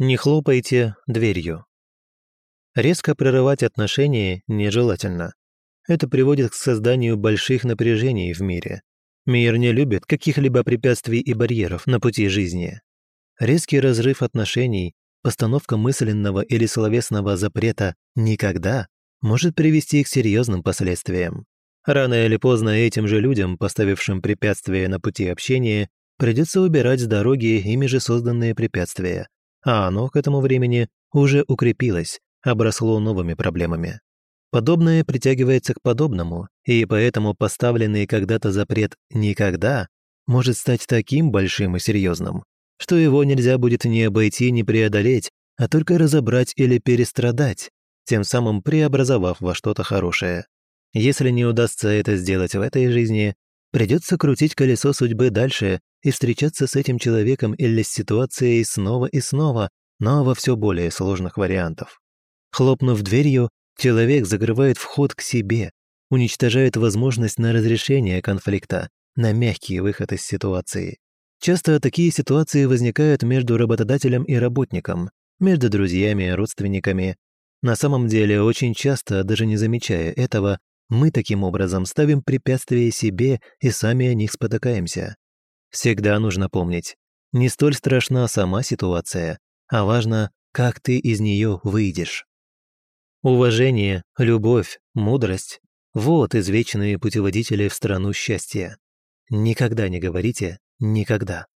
Не хлопайте дверью. Резко прерывать отношения нежелательно. Это приводит к созданию больших напряжений в мире. Мир не любит каких-либо препятствий и барьеров на пути жизни. Резкий разрыв отношений, постановка мысленного или словесного запрета «никогда» может привести к серьезным последствиям. Рано или поздно этим же людям, поставившим препятствия на пути общения, придется убирать с дороги ими же созданные препятствия, а оно к этому времени уже укрепилось, обросло новыми проблемами. Подобное притягивается к подобному, и поэтому поставленный когда-то запрет «никогда» может стать таким большим и серьезным, что его нельзя будет не обойти, не преодолеть, а только разобрать или перестрадать, тем самым преобразовав во что-то хорошее. Если не удастся это сделать в этой жизни, придется крутить колесо судьбы дальше и встречаться с этим человеком или с ситуацией снова и снова, но во все более сложных вариантов. Хлопнув дверью, человек закрывает вход к себе, уничтожает возможность на разрешение конфликта, на мягкий выход из ситуации. Часто такие ситуации возникают между работодателем и работником, между друзьями родственниками. На самом деле, очень часто, даже не замечая этого, мы таким образом ставим препятствия себе и сами о них спотыкаемся. Всегда нужно помнить, не столь страшна сама ситуация, а важно, как ты из нее выйдешь. Уважение, любовь, мудрость – вот извечные путеводители в страну счастья. Никогда не говорите «никогда».